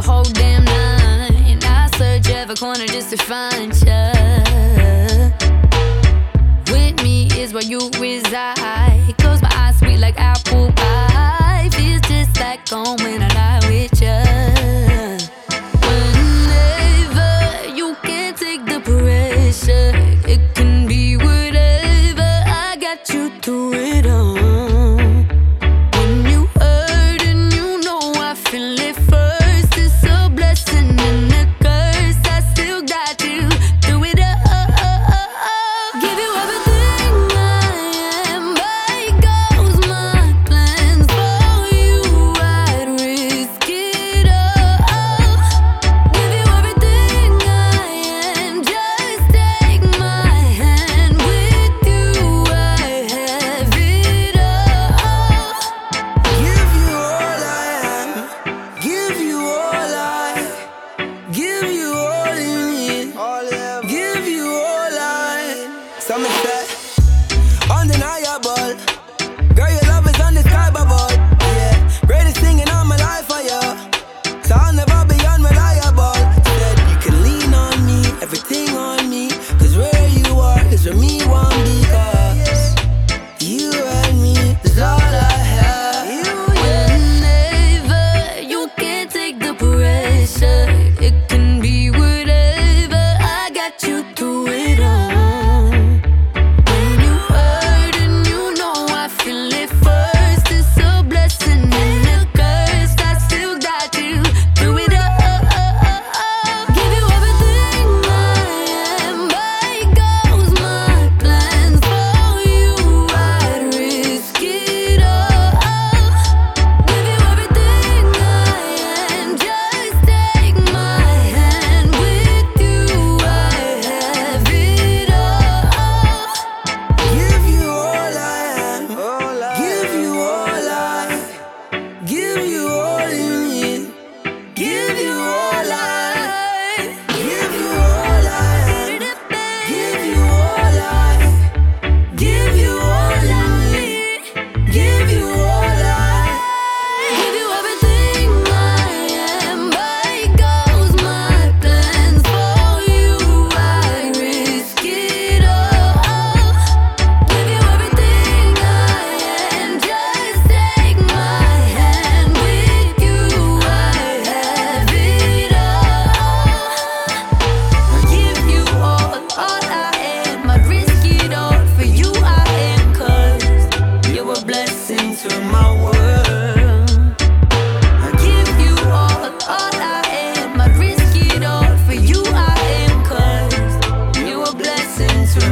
the whole damn night. I search every corner just to find you. With me is where you reside. Close my eyes, sweet like apple pie. Feels just like home when I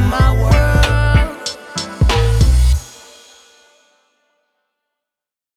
my world.